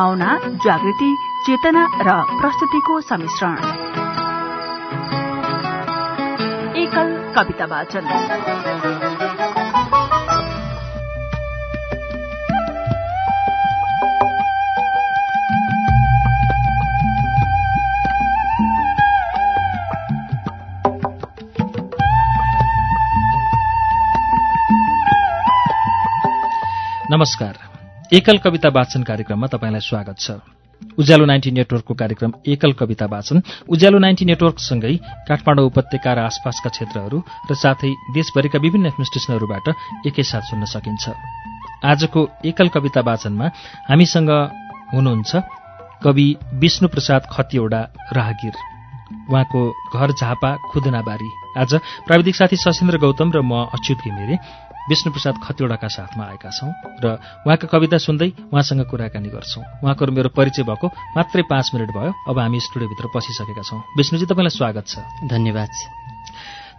भावना जागृति चेतना र प्रस्तुतिको सम्मिश्रण। वाचन। नमस्कार। एकल कविता वाचन कार्यक्रममा तपाईँलाई स्वागत छ। उज्यालो नाइन्टी नेटवर्कको कार्यक्रम एकल कविता वाचन। उज्यालो नाइन्टी नेटवर्कसँगै काठमाडौँ उपत्यका र आसपासका क्षेत्रहरू र साथै देशभरिका विभिन्न एफएम एकैसाथ सुन्न सकिन्छ। आजको एकल कविता वाचनमा हामीसँग हुनुहुन्छ कवि विष्णुप्रसाद खतिवडा राहगिर। उहाँको घर झापा खुदनाबारी। आज प्राविधिक साथी सशेन्द्र गौतम र म अच्युत घिमिरे विष्णुप्रसाद खतिवडाका साथमा आएका छौं र उहाँका कविता सुन्दै उहाँसँग कुराकानी गर्छौं। उहाँको मेरो परिचय भएको मात्रै पाँच मिनट भयो। अब हामी स्टुडियोभित्र पसिसकेका छौं। विष्णुजी तपाईँलाई स्वागत छ। धन्यवाद।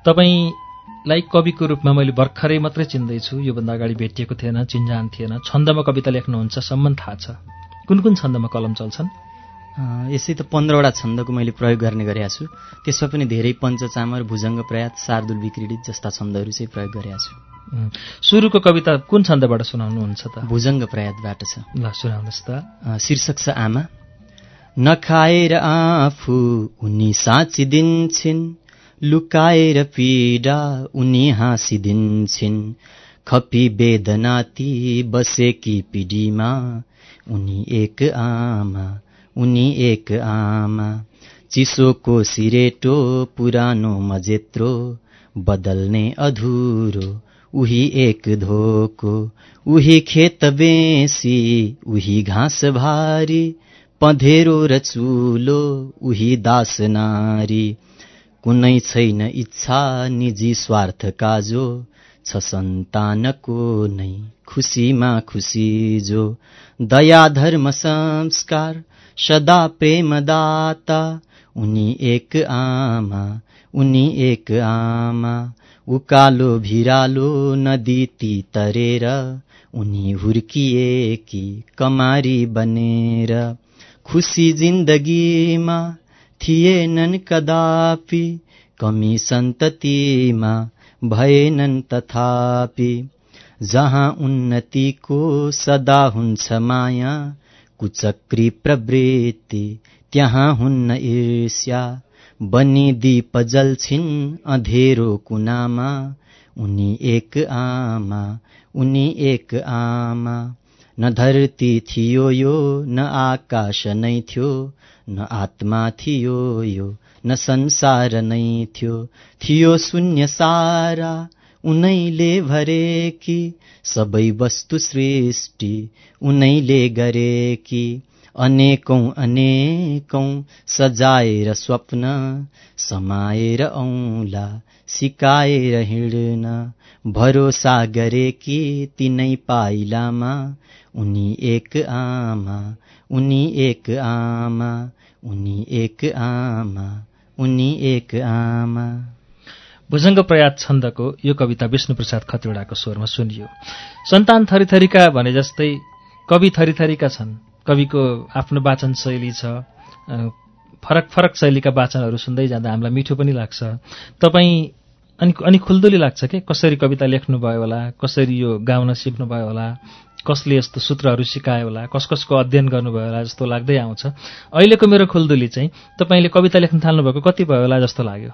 तपाईँलाई कविको रूपमा मैले भर्खरै मात्रै चिन्दैछु। योभन्दा अगाडि भेटिएको थिएन चिन्जान थिएन। छन्दमा कविता लेख्नुहुन्छ सम्म थाहा छ। कुन कुन छन्दमा कलम चल्छन्? यसै त पन्ध्रवटा छन्दको मैले प्रयोग गर्ने गरेका छु। त्यसमा पनि धेरै पञ्चचामर भुजङ्ग प्रयात शार्दुल विक्रीडित जस्ता छन्दहरू चाहिँ प्रयोग गरेका छु। सुरुको कविता कुन छन्दबाट सुनाउनुहुन्छ त? भुजङ्ग प्रयातबाट छ। ल सुनाउनुहोस् त। शीर्षक छ आमा। नखाएर आफू उनी साँचिदिन्छन् लुकाएर पीडा उनी हाँसिदिन्छन्। खपी वेदनाती बसेकी पिँढीमा उनी एक आमा उनी एक आमा। चिसोको सिरेटो पुरानो मजेत्रो बदल्ने अधुरो उही एक धोको उही खेत बेसी उही घाँस भारी पँधेरो र चुलो उही दास नारी। कुनै छैन इच्छा निजी स्वार्थ काजो छ सन्तानको नै खुसीमा खुसी जो। दया धर्म संस्कार सदा प्रेमदाता उनी एक आमा उनी एक आमा। उकालो भिरालो नदी तरेर उनी हुर्किएकी कमारी बनेर। खुसी जिन्दगीमा थिएनन् कदापि कमी सन्ततिमा भएनन् तथापि। जहाँ उन्नतिको सदा हुन्छ माया कुचक्री प्रवृत्ति त्यहाँ हुन्न ईर्ष्या। बनी दीप जल्छिन् अँधेरो कुनामा उनी एक आमा उनी एक आमा। न धरती थियो यो न आकाश नै थियो न आत्मा थियो यो न संसार नै थियो। थियो शून्य सारा उनैले भरेकी सबै वस्तु सृष्टि उनैले गरेकी। अनेकौं अनेकौं सजाएर स्वप्न समाएर औंला सिकाएर हिँड्न। भरोसा गरेकी तिनै पाइलामा उनी एक आमा उनी एक आमा उनी एक आमा उनी एक आमा। भुजङ्ग प्रयात छन्दको यो कविता विष्णुप्रसाद खतिवडाको स्वरमा सुनियो। सन्तान थरीथरीका भने जस्तै कवि थरीथरीका छन्। कविको आफ्नो वाचन शैली छ फरक फरक शैलीका वाचनहरू सुन्दै जाँदा हामीलाई मिठो पनि लाग्छ। तपाईँ अनि अनि खुल्दुली लाग्छ के? कसरी कविता लेख्नुभयो होला? कसरी यो गाउन सिक्नुभयो होला? कसले यस्तो सूत्रहरू सिकायो होला? कस कसको अध्ययन गर्नुभयो होला जस्तो लाग्दै आउँछ। अहिलेको मेरो खुल्दुली चाहिँ तपाईँले कविता लेख्न थाल्नुभएको कति भयो होला जस्तो लाग्यो?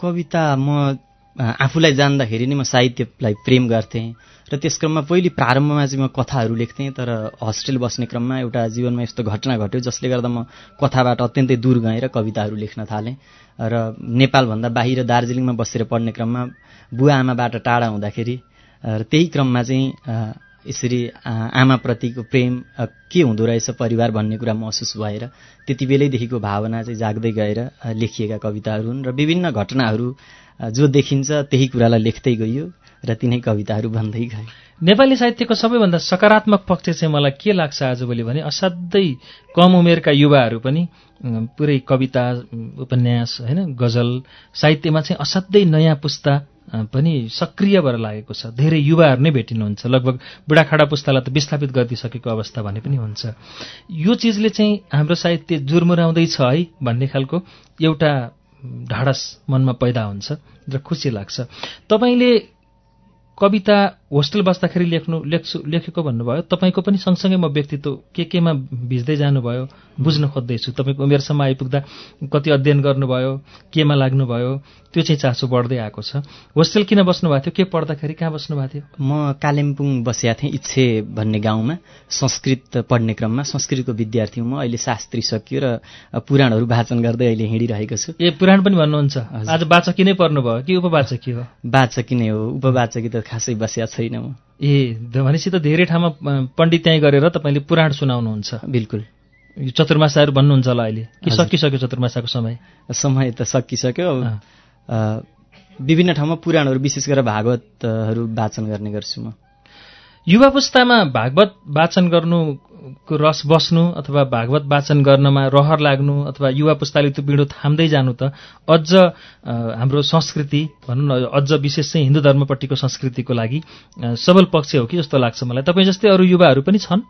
कविता म आफूलाई जान्दाखेरि नै म साहित्यलाई प्रेम गर्थेँ। र त्यस क्रममा पहिले प्रारम्भमा चाहिँ म कथाहरू लेख्थेँ तर हस्टेल बस्ने क्रममा एउटा जीवनमा यस्तो घटना घट्यो जसले गर्दा म कथाबाट अत्यन्तै दूर गएर कविताहरू लेख्न थालेँ। र नेपालभन्दा बाहिर दार्जिलिङमा बसेर पढ्ने क्रममा बुवा आमाबाट टाढा हुँदाखेरि र त्यही क्रममा चाहिँ यसरी आमाप्रतिको प्रेम के हुँदो रहेछ परिवार भन्ने कुरा महसुस भएर त्यति बेलैदेखिको भावना चाहिँ जाग्दै गएर लेखिएका कविताहरू हुन् र विभिन्न घटनाहरू जो देखिन्छ त्यही कुरालाई लेख्दै गइयो। र तिनै कविताहरू भन्दै गए। नेपाली साहित्यको सबैभन्दा सकारात्मक पक्ष चाहिँ मलाई के लाग्छ आजभोलि भने असाध्यै कम उमेरका युवाहरू पनि पुरै कविता उपन्यास होइन गजल साहित्यमा चाहिँ असाध्यै नयाँ पुस्ता पनि सक्रिय भएर लागेको छ। धेरै युवाहरू नै भेटिनुहुन्छ। लगभग बुढाखाडा पुस्तालाई त विस्थापित गरिदिइसकेको अवस्था भने पनि हुन्छ। यो चिजले चाहिँ हाम्रो साहित्य जुर्मुराउँदैछ है भन्ने खालको एउटा ढाडस मनमा पैदा हुन्छ र खुसी लाग्छ। तपाईँले कविता होस्टेल बस्दाखेरि लेख्नु लेख्छु लेखेको भन्नुभयो। तपाईँको पनि सँगसँगै म व्यक्तित्व के केमा भिज्दै जानुभयो बुझ्न खोज्दैछु। तपाईँको उमेरसम्म आइपुग्दा कति अध्ययन गर्नुभयो केमा लाग्नुभयो त्यो चाहिँ चासो बढ्दै आएको छ। होस्टेल किन बस्नुभएको थियो? के पढ्दाखेरि कहाँ बस्नुभएको थियो? म कालिम्पोङ बसेका थिएँ इच्छे भन्ने गाउँमा संस्कृत पढ्ने क्रममा। संस्कृतको विद्यार्थी हुँ म अहिले शास्त्री सकियो र पुराणहरू वाचन गर्दै अहिले हिँडिरहेको छु। ए पुराण पनि भन्नुहुन्छ। आज वाचकी नै पर्नुभयो कि उपवाचकी हो? वाचकी नै हो। उपवाचकी त खासै बसेका छैन म। ए भनेपछि त धेरै ठाउँमा अ, पण्डित्याइ गरेर तपाईँले पुराण सुनाउनुहुन्छ। बिल्कुल। यो चतुर्मासाहरू भन्नुहुन्छ होला अहिले। कि। सकिसक्यो चतुर्मासाको समय? समय त सकिसक्यो। विभिन्न ठाउँमा पुराणहरू विशेष गरेर भागवतहरू वाचन गर्ने गर्छु म। युवा पुस्तामा भागवत वाचन गर्नुको रस बस्नु अथवा भागवत वाचन गर्नमा रहर लाग्नु अथवा युवा पुस्ताले त्यो पिँढो थाम्दै जानु त अझ हाम्रो संस्कृति भनौँ न अझ विशेष चाहिँ हिन्दू धर्मपट्टिको संस्कृतिको लागि सबल पक्ष हो कि जस्तो लाग्छ मलाई। तपाईँ जस्तै अरू युवाहरू पनि छन्?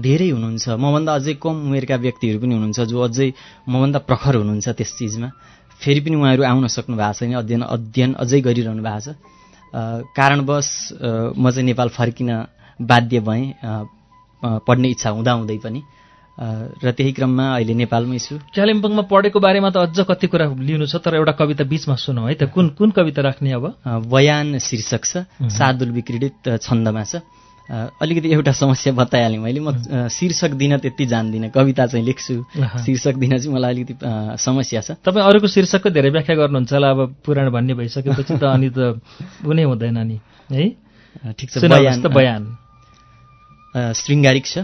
धेरै हुनुहुन्छ। मभन्दा अझै कम उमेरका व्यक्तिहरू पनि हुनुहुन्छ जो अझै मभन्दा प्रखर हुनुहुन्छ त्यस चिजमा। फेरि पनि उहाँहरू आउन सक्नु भएको छैन। अध्ययन अध्ययन अझै गरिरहनु भएको छ। कारणवश म चाहिँ नेपाल फर्किन बाध्य भएँ पढ्ने इच्छा हुँदाहुँदै पनि। र त्यही क्रममा अहिले नेपालमै छु। कालिम्पोङमा पढेको बारेमा त अझ कति कुरा लिनु छ तर एउटा कविता बिचमा सुनौ है त? कुन कुन कविता राख्ने अब? बयान शीर्षक छ शार्दुल विक्रीडित छन्दमा छ। अलिकति एउटा समस्या बताइहालेँ मैले। म शीर्षक दिन त्यति जान्दिनँ कविता चाहिँ लेख्छु। शीर्षक दिन चाहिँ मलाई अलिकति समस्या छ। तपाईँ अरूको शीर्षकको धेरै व्याख्या गर्नुहुन्छ होला अब पुराण भन्ने भइसकेपछि त अनि त कुनै हुँदैन नि है? ठिक छ बयान। शृङ्गारिक छ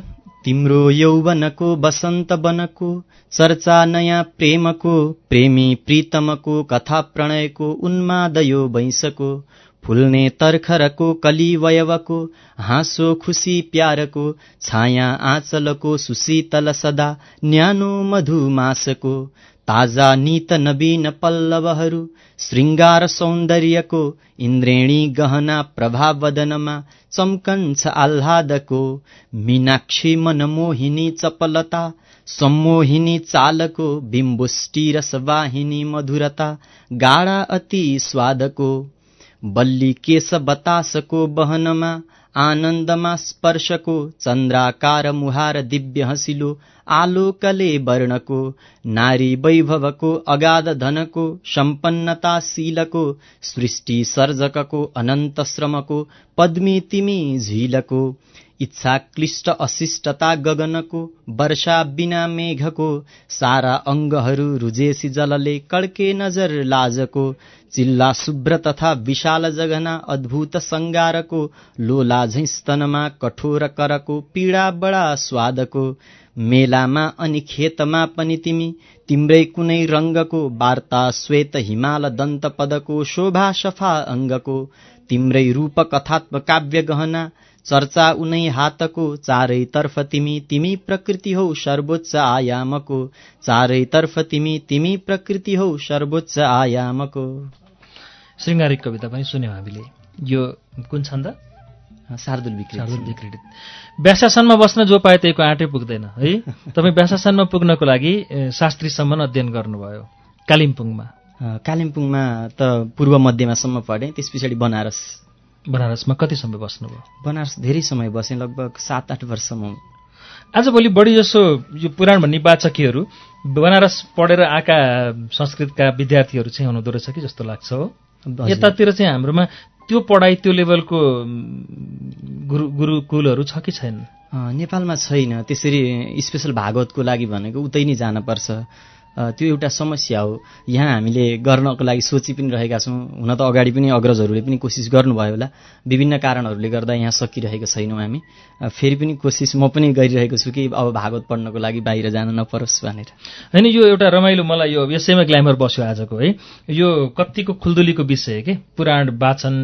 तिम्रो यौवनको बसन्त वनको चर्चा नयाँ प्रेमको प्रेमी प्रीतमको कथा प्रणयको उन्मादयो वैंशको फुल्ने तर्खरको कलिवयवको हाँसो खुसी प्यारको छाया आँचलको सुशीतल सदा न्यानो मधुमासको ताजा नीत नवीन पल्लवहरू श्रृङ्गार सौन्दर्यको इन्द्रेणी गहना प्रभाव वदनमा चम्कन्छ आह्लादको मीनाक्षी मनमोहिनी चपलता सम्मोहिनी चालको बिम्बुष्टि रसवाहिनी मधुरता गाढा अति स्वादको। बल्ली केश बतासको बहनमा आनन्दमा स्पर्शको चन्द्राकार मुहार दिव्य हँसिलो आलोकले वर्णको नारी वैभवको अगाध धनको सम्पन्नताशीलको सृष्टि सर्जकको अनन्त श्रमको पद्मी तिमी झिलको। इच्छा क्लिष्ट अशिष्टता गगनको वर्षा बिना मेघको सारा अङ्गहरू रुजेसी जलले कड्के नजर लाजको चिल्ला शुभ्र तथा विशाल जगना अद्भुत सङ्गारको लोला झैँ स्तनमा कठोर करको पीडा बडा स्वादको मेलामा अनि खेतमा पनि तिमी तिम्रै कुनै रङ्गको वार्ता श्वेत हिमाल दन्त पदको शोभा सफा अङ्गको तिम्रै रूप कथात्म काव्य गहना चर्चा उनै हातको चारैतर्फ तिमी तिमी प्रकृति हौ सर्वोच्च आयामको। चारैतर्फ तिमी तिमी प्रकृति हौ सर्वोच्च आयामको। श्रृङ्गारिक कविता पनि सुन्यौँ हामीले। यो कुन छन्द? शार्दुल विक्री शार्दुल विक्रीडित व्यासासनमा बस्न जो पाए त्यहीको आँटै पुग्दैन है? तपाईँ व्यासासनमा पुग्नको लागि शास्त्रीसम्म अध्ययन गर्नुभयो कालिम्पोङमा। कालिम्पोङमा त पूर्व मध्यमासम्म पढेँ त्यस पछाडि बनारस बनारसमा कति समय बस्नुभयो? बनारस धेरै समय बसेँ लगभग सात आठ वर्षसम्म आजभोलि बढी जसो यो पुराण भन्ने वाचकीहरू बनारस पढेर आएका संस्कृतका विद्यार्थीहरू चाहिँ हुनुहुँदो रहेछ कि जस्तो लाग्छ हो। यतातिर चाहिँ हाम्रोमा त्यो पढाइ त्यो लेभलको गुरु गुरुकुलहरू छ कि छैन? नेपालमा छैन। त्यसरी स्पेसल भागवतको लागि भनेको उतै नै जानुपर्छ त्यो एउटा समस्या हो। यहाँ हामीले गर्नको लागि सोची पनि रहेका छौँ। हुन त अगाडि पनि अग्रजहरूले पनि कोसिस गर्नुभयो होला। विभिन्न कारणहरूले गर्दा यहाँ सकिरहेको छैनौँ हामी। फेरि पनि कोसिस म पनि गरिरहेको छु कि अब भागवत पढ्नको लागि बाहिर जान नपरोस् भनेर। होइन यो एउटा रमाइलो मलाई यो यसैमा ग्ल्यामर बस्यो आजको है। यो कत्तिको खुल्दुलीको विषय के? पुराण वाचन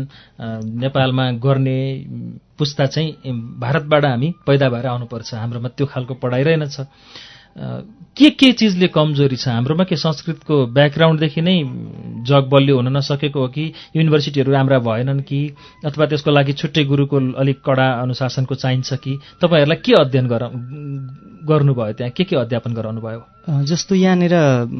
नेपालमा गर्ने पुस्ता चाहिँ भारतबाट हामी पैदा भएर आउनुपर्छ। हाम्रोमा त्यो खालको पढाइ रहेनछ। के के चिजले कमजोरी छ? हाम्रोमा के संस्कृतको ब्याकग्राउन्डदेखि नै जग बलियो हुन नसकेको हो कि युनिभर्सिटीहरू राम्रा भएनन् कि? अथवा त्यसको लागि छुट्टै गुरुको अलिक कडा अनुशासनको चाहिन्छ कि? तपाईँहरूलाई के अध्ययन गर गर्नुभयो त्यहाँ? के के अध्यापन गराउनु भयो? अ, जस्तो यहाँनिर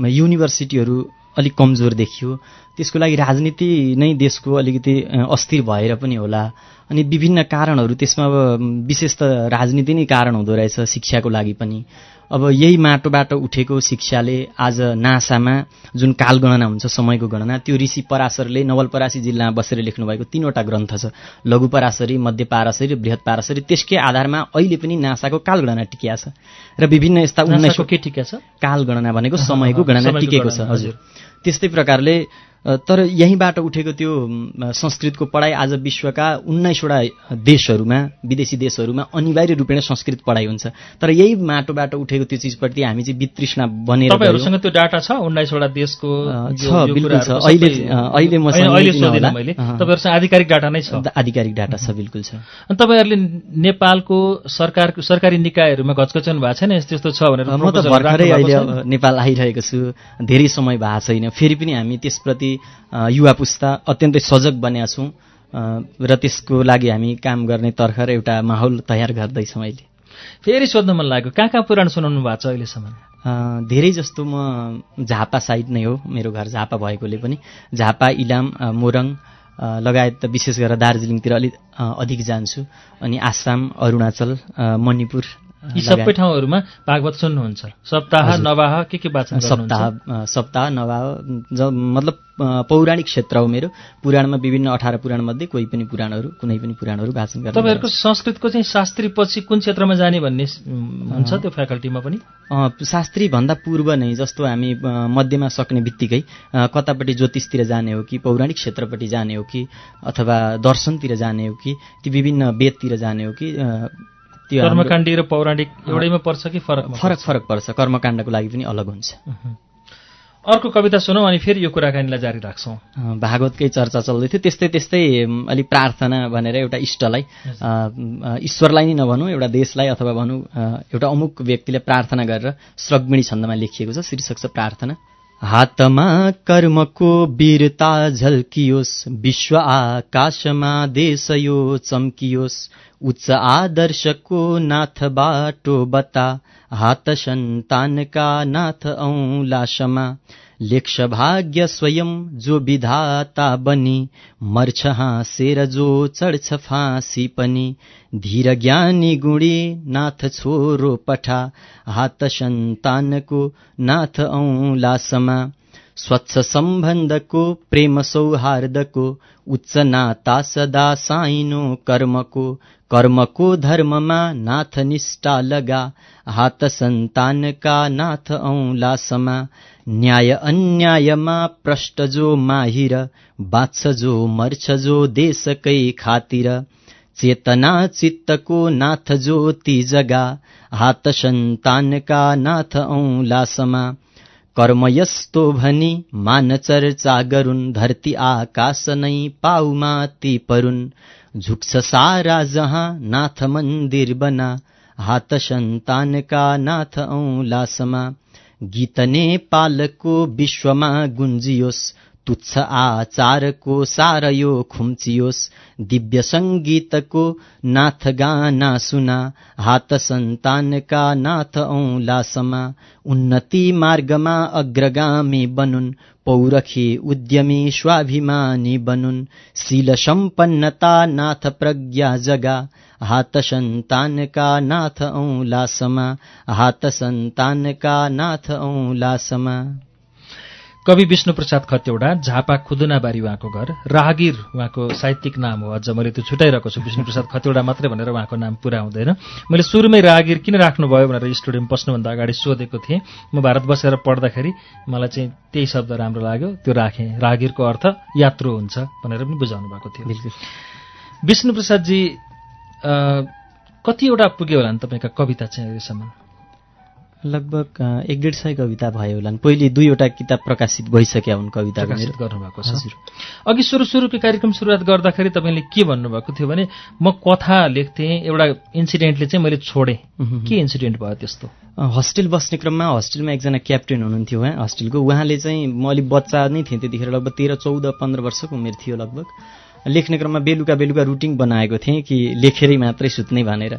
युनिभर्सिटीहरू अलिक कमजोर देखियो त्यसको लागि राजनीति नै देशको अलिकति अस्थिर भएर पनि होला। अनि विभिन्न कारणहरू त्यसमा अब विशेष त राजनीति नै कारण हुँदो रहेछ शिक्षाको लागि पनि। अब यही माटोबाट उठेको शिक्षाले आज नासामा जुन कालगणना हुन्छ समयको गणना त्यो ऋषि पराशरले नवलपरासी जिल्लामा बसेर लेख्नुभएको तिनवटा ग्रन्थ छ। लघु पराशरी मध्य पाराशरी र बृहत पाराशरी त्यसकै आधारमा अहिले पनि नासाको कालगणना टिकिया छ। र विभिन्न यस्ता उन्नाइस नासाको के टिका छ? कालगणना भनेको समयको गणना टिकेको छ हजुर। त्यस्तै प्रकारले तर यहीँबाट उठेको त्यो संस्कृतको पढाइ आज विश्वका उन्नाइसवटा देशहरूमा विदेशी देशहरूमा अनिवार्य रूपेण संस्कृत पढाइ हुन्छ। तर यही माटोबाट उठेको त्यो चिजप्रति हामी चाहिँ वितृष्णा बनेर। तपाईँहरूसँग त्यो डाटा छ? उन्नाइसवटा देशको छ, बिल्कुल छ। अहिले- अहिले? मैले। तपाईँहरूसँग आधिकारिक डाटा नै छ। आधिकारिक डाटा छ बिल्कुल छ। अनि तपाईँहरूले नेपालको सरकारको सरकारी निकायहरूमा घचघच्याउनु भएको छैन? यस्तो यस्तो छ भनेर म त भर्खरै अहिले नेपाल आइरहेको छु। धेरै समय भएको छैन। फेरि पनि हामी त्यसप्रति युवा पुस्ता अत्यन्तै सजग बनेका छौँ। र त्यसको लागि हामी काम गर्ने तर्खर एउटा माहौल तयार गर्दैछौँ अहिले। फेरि सोध्न मन लाग्यो कहाँ कहाँ पुराण सुनाउनु भएको छ अहिलेसम्म? धेरै जस्तो म झापा साइड नै हो मेरो घर झापा भएकोले पनि। झापा इलाम मोरङ लगायत विशेष गरेर दार्जिलिङतिर अलिक अधिक जान्छु। अनि आसाम अरुणाचल मणिपुर यी सबै ठाउँहरूमा भागवत सुन्नुहुन्छ। सप्ताह। नवाह के के वाचन? सप्ताह सप्ताह नभए ज मतलब पौराणिक क्षेत्र हो मेरो। पुराणमा विभिन्न अठार पुराणमध्ये कोही पनि पुराणहरू कुनै पनि पुराणहरू वाचन गर्ने तपाईँहरूको संस्कृतको चाहिँ शास्त्री पछि कुन क्षेत्रमा जाने भन्ने हुन्छ त्यो फ्याकल्टीमा पनि? शास्त्री भन्दा पूर्व नै जस्तो हामी मध्यमा सक्ने बित्तिकै कतापट्टि ज्योतिषतिर जाने हो कि पौराणिक क्षेत्रपट्टि जाने हो कि अथवा दर्शनतिर जाने हो कि ती विभिन्न वेदतिर जाने हो कि कर्मकाण्डी र पौराणिक एउटैमा पर्छ कि फरक फरक फरक पर्छ। कर्मकाण्डको लागि पनि अलग हुन्छ। अर्को कविता सुनौ अनि फेरि यो कुराकानीलाई जारी राख्छौँ। भागवतकै चर्चा चल्दै थियो। त्यस्तै त्यस्तै अलिक प्रार्थना भनेर एउटा इष्टलाई ईश्वरलाई नै नभनौँ एउटा देशलाई अथवा भनौँ एउटा अमुक व्यक्तिले प्रार्थना गरेर स्रग्मिणी छन्दमा लेखिएको छ। शीर्षक छ प्रार्थना। हातमा कर्मको वीरता झल्कियोस् विश्व आकाशमा देश यो चम्कियोस्। उच्च आदर्शको नाथ बाटो बता हात सन्तानका नाथ औलासमा लेख्छ भाग्य स्वयं जो विधाता बनी मर्छ हाँसेर जो चढ्छ फाँसी पनि। धीर ज्ञानी गुणी नाथ छोरो पठा हात सन्तानको नाथ औलासमा स्वच्छ सम्बन्धको प्रेम सौहार्दको उच्च नाता सदा साइनो कर्मको कर्मको धर्ममा नाथ निष्ठा लगा हात सन्तानका नाथ औलासमा न्याय अन्यायमा प्रष्ट जो माहिर बाँच्छ जो मर्छ जो देशकै खातिर चेतना चित्तको नाथ ज्योति जगा हात सन्तानका नाथ औलासमा कर्म यस्तो भनी मान चर्चा गरून् धरती आकाश नै पाउमाथि परुन्। झुक्छ सारा जहाँ नाथ मन्दिर बना हात सन्तानका नाथ औलासमा गीत नेपालको विश्वमा गुन्जियोस् तुच्छ आचारको सार यो खुम्चियोस् दिव्य सङ्गीतको नाथ गाना सुना हात सन्तानका नाथ औलासमा उन्नति मार्गमा अग्रगामी बनुन् पौरखी उद्यमी स्वाभिमानी बनुन् शील सम्पन्नता नाथ प्रज्ञा जगा हात सन्तानका नाथ औलासमा हात सन्तानका नाथ औलासमा। कवि विष्णुप्रसाद खत्यौडा झापा खुदुनाबारी उहाँको घर राहगिर उहाँको साहित्यिक नाम हो। अझ मैले त्यो छुट्याइरहेको छु। विष्णुप्रसाद खत्यौडा मात्रै भनेर उहाँको नाम पुरा हुँदैन। मैले सुरुमै राहगिर किन राख्नुभयो भनेर स्टुडियोमा पस्नुभन्दा अगाडि सोधेको थिएँ। म भारत बसेर पढ्दाखेरि मलाई चाहिँ त्यही शब्द राम्रो लाग्यो। त्यो राखेँ। राहगिरको अर्थ यात्रु हुन्छ भनेर पनि बुझाउनु भएको थियो। विष्णुप्रसादजी कतिवटा पुग्यो होला नि तपाईँका कविता चाहिँ अहिलेसम्म? लगभग एक डेढ सय कविता भयो होला पहिले दुईवटा किताब प्रकाशित भइसक्या हुन् कविता गर्नुभएको छ अघि सुरु सुरुको कार्यक्रम सुरुवात गर्दाखेरि तपाईँले के भन्नुभएको थियो भने म कथा लेख्थेँ एउटा इन्सिडेन्टले चाहिँ मैले छोडेँ। के इन्सिडेन्ट भयो त्यस्तो? हस्टेल बस्ने क्रममा हस्टेलमा एकजना क्याप्टेन हुनुहुन्थ्यो उहाँ हस्टेलको। उहाँले चाहिँ म अलिक बच्चा नै थिएँ त्यतिखेर लगभग तेह्र चौध पन्ध्र वर्षको उमेर थियो लगभग। लेख्ने क्रममा बेलुका बेलुका रुटिन बनाएको थिएँ कि लेखेरै मात्रै सुत्ने भनेर।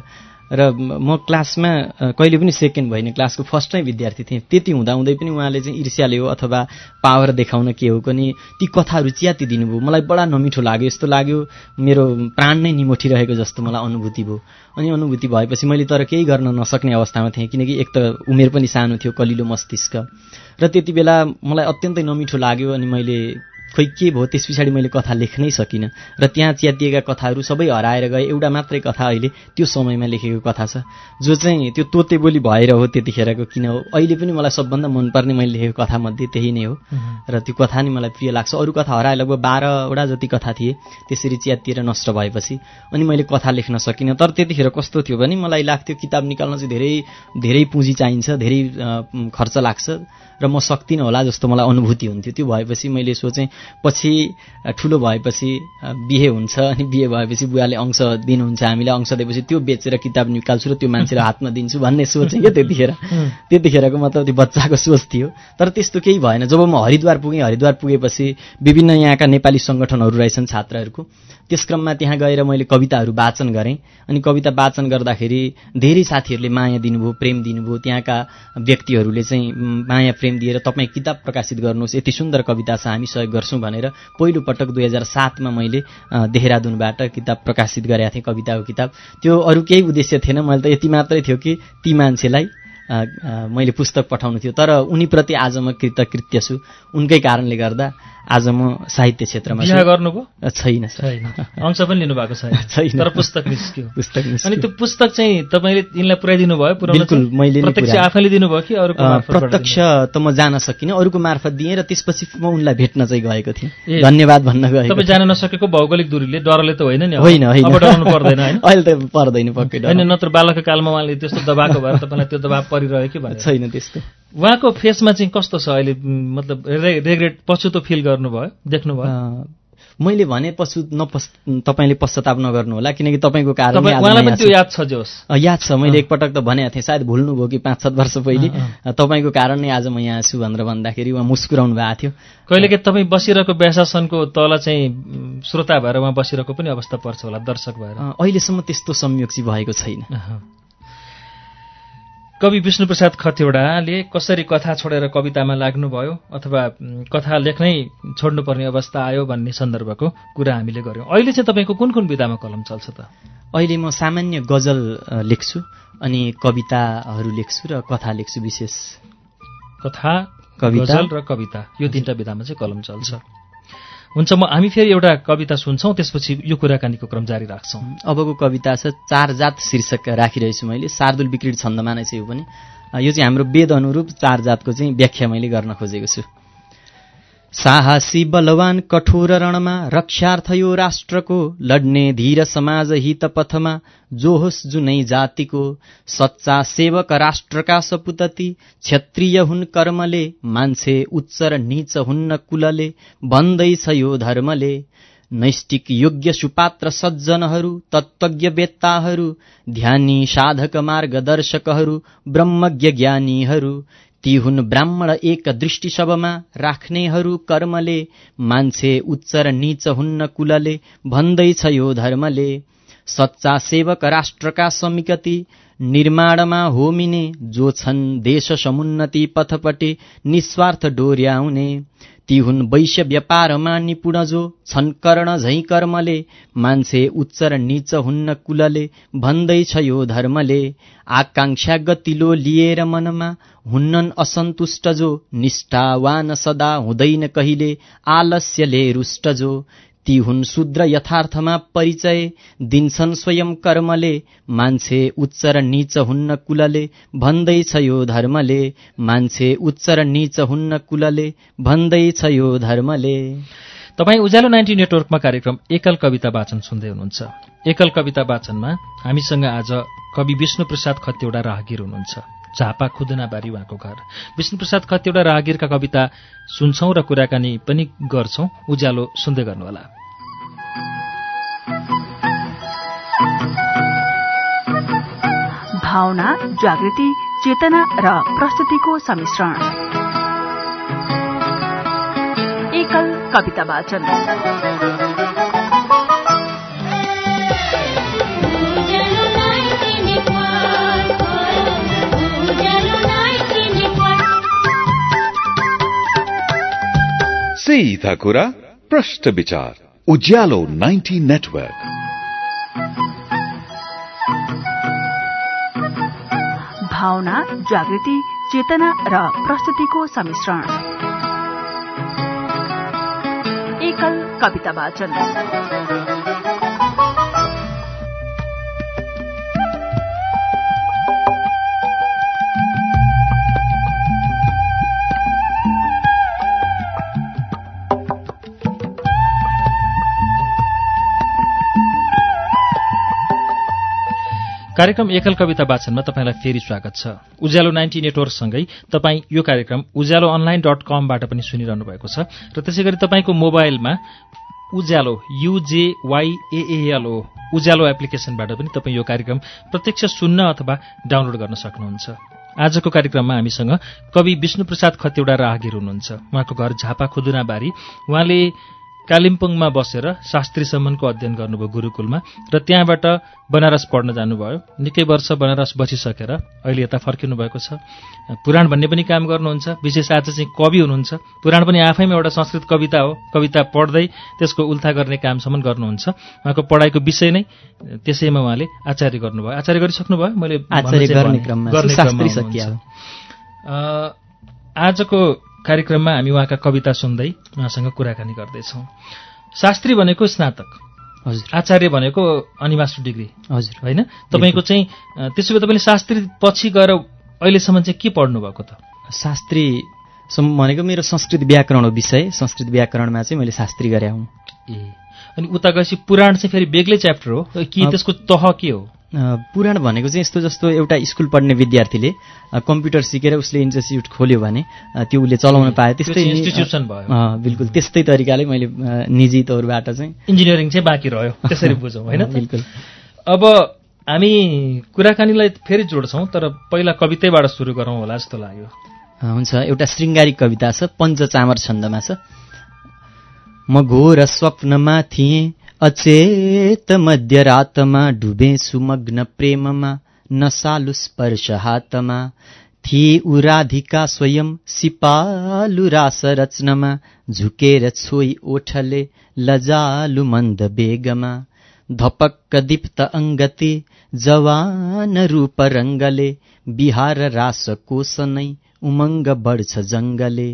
र म क्लासमा कहिले पनि सेकेन्ड भइनँ क्लासको फर्स्टमै विद्यार्थी थिएँ। त्यति हुँदाहुँदै पनि उहाँले चाहिँ ईर्ष्याले हो अथवा पावर देखाउन के हो पनि ती कथाहरू च्याति दिनुभयो। मलाई बडा नमिठो लाग्यो। यस्तो लाग्यो मेरो प्राण नै निमोठिरहेको जस्तो मलाई अनुभूति भयो। अनि अनुभूति भएपछि मैले तर केही गर्न नसक्ने अवस्थामा थिएँ किनकि एक त उमेर पनि सानो थियो कलिलो मस्तिष्क। र त्यति बेला मलाई अत्यन्तै नमिठो लाग्यो अनि मैले खोइ के भयो? त्यस पछाडि मैले कथा लेख्नै सकिनँ। र त्यहाँ च्यातिएका कथाहरू सबै हराएर गए। एउटा मात्रै कथा अहिले त्यो समयमा लेखेको कथा छ। जो चाहिँ त्यो तोते बोली भएर हो त्यतिखेरको किन हो? अहिले पनि मलाई सबभन्दा मनपर्ने मैले लेखेको कथामध्ये त्यही नै हो। र त्यो कथा नै मलाई प्रिय लाग्छ। अरू कथा हराए लगभग बाह्रवटा जति कथा थिए त्यसरी च्यातिएर नष्ट भएपछि अनि मैले कथा लेख्न सकिनँ। तर त्यतिखेर कस्तो थियो भने मलाई लाग्थ्यो किताब निकाल्न चाहिँ धेरै धेरै पुँजी चाहिन्छ धेरै खर्च लाग्छ। र म सक्दिनँ होला जस्तो मलाई अनुभूति हुन्थ्यो। त्यो भएपछि मैले सोचेँ पछि ठुलो भएपछि बिहे हुन्छ अनि बिहे भएपछि बुवाले अंश दिनुहुन्छ हामीलाई अंश दिएपछि त्यो बेचेर किताब निकाल्छु र त्यो मान्छेलाई हातमा दिन्छु भन्ने सोचेँ क्या त्यतिखेर। त्यतिखेरको मतलब त्यो बच्चाको सोच थियो। तर त्यस्तो केही भएन। जब म हरिद्वार पुगेँ हरिद्वार पुगेपछि विभिन्न यहाँका नेपाली सङ्गठनहरू रहेछन् छात्रहरूको। त्यस क्रममा त्यहाँ गएर मैले कविताहरू वाचन गरेँ। अनि कविता वाचन गर्दाखेरि धेरै साथीहरूले माया दिनुभयो प्रेम दिनुभयो। त्यहाँका व्यक्तिहरूले चाहिँ माया प्रेम दिएर तपाईँ किताब प्रकाशित गर्नुहोस्। यति सुन्दर कविता छ हामी सहयोग गर्छौँ। भनेर पहिलो पटक दुई हजार सातमा मैले देहरादुनबाट किताब प्रकाशित गरेका थिएँ कविताको किताब। त्यो अरू केही उद्देश्य थिएन। मैले त यति मात्रै थियो कि ती मान्छेलाई मैले पुस्तक पठाउनु थियो। तर उनीप्रति आज म कृतकृत्य छु। उनकै कारणले गर्दा आज म साहित्य क्षेत्रमा गर्नुभयो छैन। छैन अंश पनि लिनु भएको छैन। तर पुस्तक निस्क्यो पुस्तक अनि। त्यो पुस्तक चाहिँ तपाईँले यिनलाई पुऱ्याइदिनु भयो बिल्कुल? मैले। आफैले दिनुभयो कि अरूको अ, मार्फतबाट प्रत्यक्ष त म जान सकिनँ अरूको मार्फत दिएँ र त्यसपछि म उनलाई भेट्न चाहिँ गएको थिएँ धन्यवाद भन्न? गएको तपाईँ जान नसकेको भौगोलिक दूरीले डरले त होइन नि? होइन होइन पर्दैन होइन अहिले त पर्दैन पक्कै। होइन नत्र बालकको कालमा उहाँले त्यस्तो दबाएको भएर तपाईँलाई त्यो दबाब परिरह्यो कि छैन त्यस्तो उहाँको फेसमा चाहिँ कस्तो छ अहिले मतलब रेग्रेट पछुतो फिल गर्नुभयो देख्नुभयो? मैले भने पशु नपस् तपाईँले पश्चाताप नगर्नु होला किनकि तपाईँको कारण याद छ। जोस्। याद छ मैले एकपटक त भनेको थिएँ सायद भुल्नुभयो कि पाँच सात वर्ष पहिले। तपाईँको कारण नै आज म यहाँ छु भनेर भन्दाखेरि उहाँ मुस्कुराउनु भएको थियो। कहिलेकाहीँ तपाईँ बसिरहेको व्यासासनको तल चाहिँ श्रोता भएर उहाँ बसिरहेको पनि अवस्था पर्छ होला दर्शक भएर। अहिलेसम्म त्यस्तो संयोग चाहिँ भएको छैन। कवि विष्णुप्रसाद खतिवडाले कसरी कथा छोडेर कवितामा लाग्नुभयो अथवा कथा लेख्नै छोड्नुपर्ने अवस्था आयो भन्ने सन्दर्भको कुरा हामीले गऱ्यौँ अहिले चाहिँ तपाईँको कुन कुन विधामा कलम चल्छ त? अहिले म सामान्य गजल लेख्छु अनि कविताहरू लेख्छु र कथा लेख्छु विशेष। कथा कविता। गजल र कविता यो तिनवटा विधामा चाहिँ कलम चल्छ। हुन्छ म हामी फेरि एउटा कविता सुन्छौँ त्यसपछि यो कुराकानीको क्रम जारी राख्छौँ। अबको कविता छ चार जात शीर्षक राखिरहेछु मैले। शार्दुल विकृत छन्दमा नै छ यो पनि। यो चाहिँ हाम्रो वेद अनुरूप चार जातको चाहिँ व्याख्या मैले गर्न खोजेको छु। साहसी बलवान कठोर रणमा रक्षार्थ यो राष्ट्रको लड्ने धीर समाज हित पथमा जो होस् जुनै जातिको सच्चा सेवक राष्ट्रका सपुतती क्षत्रिय हुन् कर्मले मान्छे उच्च र नीच हुन्न कुलले भन्दैछ यो धर्मले नैष्टिक योग्य सुपात्र सज्जनहरू तत्त्वज्ञ वेत्ताहरू ध्यानी साधक मार्गदर्शकहरू ब्रह्मज्ञ ज्ञानीहरू ती हुन् ब्राह्मण एक दृष्टि सबमा राख्नेहरू कर्मले मान्छे उच्च र नीच हुन्न कुलले भन्दैछ यो धर्मले। सच्चा सेवक राष्ट्रका समिकति निर्माणमा होमिने जो छन् देश समुन्नति पथपटे निस्वार्थ डोर्याउने ती हुन् वैश्य व्यापारमा निपुण जो छन् कर्ण झै कर्मले मान्छे उच्च र निच हुन्न कुलले भन्दैछ यो धर्मले। आकांक्षा गतिलो लिएर मनमा हुन्नन् असन्तुष्ट जो निष्ठावान सदा हुँदैन कहिले आलस्यले रुष्ट जो ती हुन् शूद्र यथार्थमा परिचय दिन्छन् स्वयं कर्मले मान्छे उच्च र निच हुन्न कुलले भन्दैछ यो धर्मले। मान्छे उच्च र निच हुन्न कुलले भन्दैछ यो धर्मले। तपाईँ उज्यालो नाइन्टी नेटवर्कमा कार्यक्रम एकल कविता वाचन सुन्दै हुनुहुन्छ। एकल कविता वाचनमा हामीसँग आज कवि विष्णुप्रसाद खत्यौडा राहगिर हुनुहुन्छ। झापा खुदनाबारी उहाँको घर। विष्णुप्रसाद खत्यौडा राहगिरका कविता सुन्छौं र कुराकानी पनि गर्छौं। उज्यालो सुन्दै गर्नुहोला। भावना जागृति चेतना र प्रस्तुतिको सम्मिश्रण एकल कविता वाचन। सीधा कुरा विचार उज्यालो 90 नेटवर्क भावना जागृति चेतना र प्रस्तुतिको सम्मिश्रण एकल कविता वाचन कार्यक्रम एकल कविता वाचनमा तपाईँलाई फेरि स्वागत छ। उज्यालो नाइन्टी नेटवर्कसँगै तपाईँ यो कार्यक्रम उज्यालो अनलाइन डट कमबाट पनि सुनिरहनु भएको छ र त्यसै गरी तपाईँको मोबाइलमा उज्यालो युजेवाईएएलओ उज्यालो एप्लिकेशनबाट पनि तपाईँ यो कार्यक्रम प्रत्यक्ष सुन्न अथवा डाउनलोड गर्न सक्नुहुन्छ। आजको कार्यक्रममा हामीसँग कवि विष्णुप्रसाद खत्यौडा राहगिर हुनुहुन्छ। उहाँको घर झापा खुदुनाबारी। उहाँले कालिम्पोङमा बसेर शास्त्री सम्मनको अध्ययन गर्नुभयो गुरुकुलमा र त्यहाँबाट बनारस पढ्न जानुभयो। निकै वर्ष बनारस बसिसकेर अहिले यता फर्किनु भएको छ। पुराण भन्ने पनि काम गर्नुहुन्छ। विशेष आज चाहिँ कवि हुनुहुन्छ। पुराण पनि आफैमा एउटा संस्कृत कविता हो। कविता पढ्दै त्यसको उल्था गर्ने कामसम्म गर्नुहुन्छ। उहाँको पढाइको विषय नै त्यसैमा उहाँले आचार्य गर्नुभयो। आचार्य गरिसक्नुभयो? मैले आजको कार्यक्रममा हामी उहाँका कविता सुन्दै उहाँसँग कुराकानी गर्दैछौँ। शास्त्री भनेको स्नातक। हजुर। आचार्य भनेको अनि मास्टर डिग्री। हजुर। होइन? तपाईँको चाहिँ त्यसो भए तपाईँले शास्त्री पछि गएर अहिलेसम्म चाहिँ के पढ्नु भएको त? शास्त्री भनेको मेरो संस्कृत व्याकरण हो विषय। संस्कृत व्याकरणमा चाहिँ मैले शास्त्री गरे हुँ। ए। अनि उता गएपछि पुराण चाहिँ फेरि बेग्लै च्याप्टर हो। कि त्यसको तह के हो? पुराण भनेको चाहिँ यस्तो जस्तो एउटा स्कुल पढ्ने विद्यार्थीले कम्प्युटर सिकेर उसले इन्स्टिच्युट खोल्यो भने त्यो उसले चलाउन पायो। त्यस्तै इन्स्टिट्युसन भयो। बिल्कुल। त्यस्तै तरिकाले मैले निजी तौरबाट चाहिँ इन्जिनियरिङ चाहिँ बाँकी रह्यो। त्यसरी बुझौँ होइन? बिल्कुल। अब हामी कुराकानीलाई फेरि जोड्छौँ तर पहिला कवितैबाट सुरु गरौँ होला जस्तो लाग्यो। हुन्छ। एउटा श्रृङ्गारिक कविता छ पञ्चचामर छन्दमा छ। म घोर स्वप्नमा थिएँ अचेत मध्यरातमा डुबे सुमग्न प्रेममा नसालु स्पर्श हातमा। थिए उराधिका स्वयं सिपालु रास रचनमा झुकेर छोई ओठले लजालु मन्द बेगमा। धपक्क दीप्त अङ्गते जवान रूप रङ्गले बिहार रास कोश नै उमङ्ग बढ्छ जङ्गले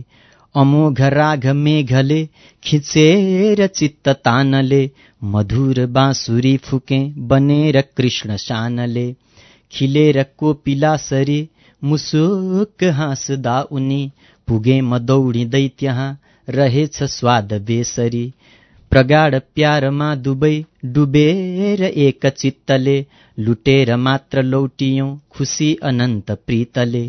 अमोघ राघ मेघले खिचेर चित्त तानले मधुर बाँसुरी फुके बनेर कृष्ण शानले। खिलेर कोपिलासरी मुसुक हाँसदा उनी पुगे म दौडिँदै त्यहाँ रहेछ स्वाद बेसरी। प्रगाढ प्यारमा दुवै डुबेर एक चित्तले लुटेर मात्र लौटियौं खुसी अनन्त प्रीतले।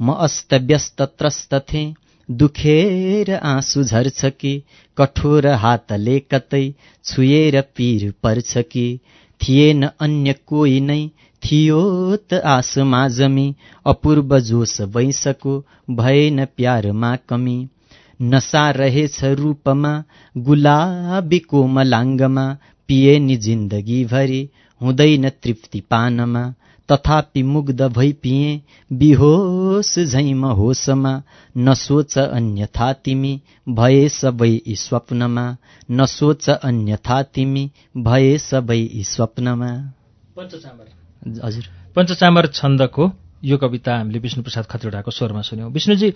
म अस्त व्यस्त त्रस्त थिएँ दुखेर आँसु झर्छ कि कठोर हातले कतै छुएर पीर पर्छ कि थिएन अन्य कोही नै थियो त आसमा जमी अपूर्व जोस वैंशको भएन प्यारमा कमी। नसा रहेछ रूपमा गुलाबी कोमलाङ्गमा पिए नि जिन्दगीभरि हुँदैन तृप्ति पानमा। तथापि मुग्ध भई पिए बिहोस झैम होसमा नसोच अन्यथा तिमी भए सबै यी स्वप्नमा नसोच अन्यथा तिमी भए सबै यी स्वप्नमा। पञ्चचामर। हजुर। पञ्चचामर छन्दको यो कविता हामीले विष्णुप्रसाद खतिवडाको स्वरमा सुन्यौँ। विष्णुजी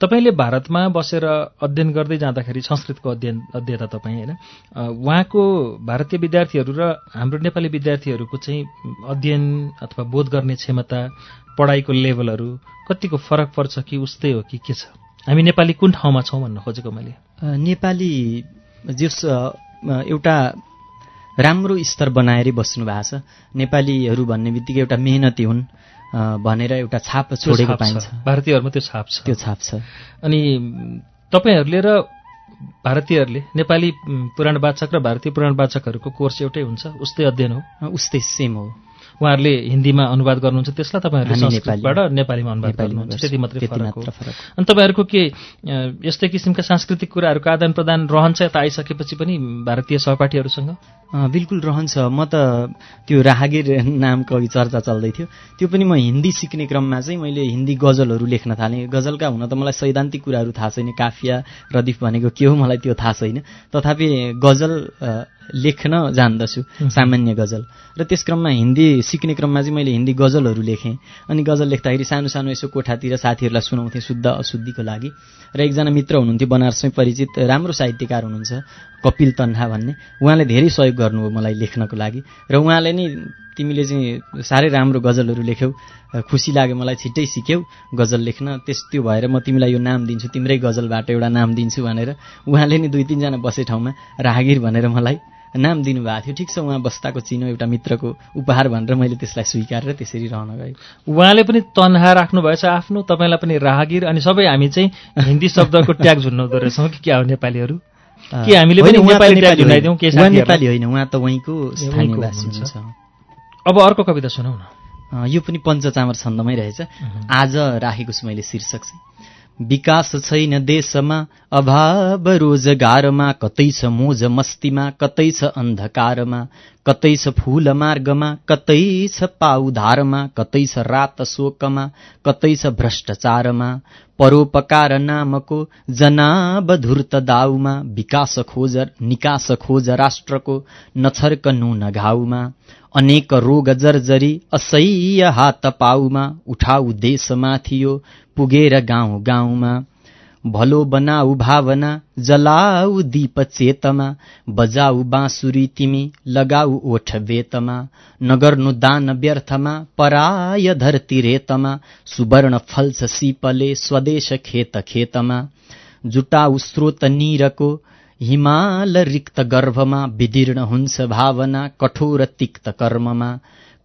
तपाईँले भारतमा बसेर अध्ययन गर्दै जाँदाखेरि संस्कृतको अध्ययन अध्येता तपाईँ होइन? उहाँको भारतीय विद्यार्थीहरू र हाम्रो नेपाली विद्यार्थीहरूको चाहिँ अध्ययन अथवा बोध गर्ने क्षमता पढाइको लेभलहरू कतिको फरक पर्छ कि उस्तै हो कि के छ? हामी नेपाली कुन ठाउँमा छौँ भन्न खोजेको मैले? नेपाली जस एउटा राम्रो स्तर बनाएरै बस्नु भएको छ। नेपालीहरू भन्ने बित्तिकै एउटा मेहनती हुन्। भनेर एउटा छाप छोडेको। पाइन्छ। भारतीयहरूमा त्यो छाप छ। त्यो छाप छ। अनि तपाईँहरूले र भारतीयहरूले नेपाली पुराणवाचक र भारतीय पुराणवाचकहरूको कोर्स एउटै हुन्छ उस्तै अध्ययन हो? उस्तै सेम हो। उहाँहरूले हिन्दीमा अनुवाद गर्नुहुन्छ त्यसलाई तपाईँहरूले संस्कृतबाट नेपालीमा अनुवाद गर्नुहुन्छ। त्यति मात्रै फरक हो। अनि तपाईँहरूको के यस्तै किसिमका सांस्कृतिक कुराहरूको आदान प्रदान रहन्छ यता आइसकेपछि पनि भारतीय सहपाठीहरूसँग? बिल्कुल रहन्छ। म त त्यो राहगिर नामको अघि चर्चा चल्दै थियो। त्यो पनि म हिन्दी सिक्ने क्रममा चाहिँ मैले हिन्दी गजलहरू लेख्न थालेँ। गजलका हुन त मलाई सैद्धान्तिक कुराहरू थाहा छैन। काफिया रदिफ भनेको के हो मलाई त्यो थाहा छैन। तथापि गजल लेख्न जान्दछु सामान्य गजल। र त्यस क्रममा हिन्दी सिक्ने क्रममा चाहिँ मैले हिन्दी गजलहरू लेखेँ। अनि गजल लेख्दाखेरि सानो सानो यसो कोठातिर साथीहरूलाई सुनाउँथेँ शुद्ध अशुद्धिको लागि। र एकजना मित्र हुनुहुन्थ्यो बनारसमै परिचित राम्रो साहित्यकार हुनुहुन्छ। कपिल तन्हा भन्ने। उहाँले धेरै सहयोग गर्नुभयो मलाई लेख्नको लागि। र उहाँले नि तिमीले चाहिँ साह्रै राम्रो गजलहरू लेख्यौ खुसी लाग्यो मलाई छिट्टै सिक्यौ गजल लेख्न। त्यस त्यो भएर म तिमीलाई यो नाम दिन्छु तिम्रै गजलबाट एउटा नाम दिन्छु भनेर उहाँले नि दुई तिनजना बसे ठाउँमा राहगिर भनेर मलाई नाम दिनुभएको थियो। ठिक छ उहाँ बस्ताको चिनो एउटा मित्रको उपहार भनेर मैले त्यसलाई स्वीकारेर त्यसरी रहन गएँ। उहाँले पनि तनहा राख्नुभएछ आफ्नो तपाईँलाई पनि राहगिर अनि सबै हामी चाहिँ हिन्दी शब्दको ट्याग झुन्नाउँदो रहेछौँ कि क्या हो नेपालीहरू? के हामीले पनि नेपाली के? नेपाली होइन उहाँ त वहीँको स्थानीय वहीँको वासी हुनुहुन्छ। अब अर्को कविता सुनौ न। यो पनि पञ्चचामर छन्दमै रहेछ। आज राखेको छु मैले शीर्षक चाहिँ। विकास छैन देशमा अभाव रोजगारमा कतै छ मोज मस्तीमा कतै छ अन्धकारमा कतै छ फूल मार्गमा कतै छ पाउधारमा कतै छ रात शोकमा कतै छ भ्रष्टाचारमा। परोपकार नामको जनाब धुर्त दाउमा विकास खोज निकास खोज राष्ट्रको नछर्क नुन घाउमा अनेक रोग जर्जरी असह्य हात पाउमा उठाउ देशमा थियो पुगेर गाउँ गाउँमा। भलो बनाऊ भावना जलाऊ दीप चेतमा बजाऊ बाँसुरी तिमी लगाऊ ओठ बेतमा नगर्नु दान व्यर्थमा पराय धरती रेतमा सुवर्ण फल्छ सिपले स्वदेश खेत खेतमा जुटाऊ स्रोत निरको हिमाल रिक्त गर्भमा विदीर्ण हुन्छ भावना कठोर तिक्त कर्ममा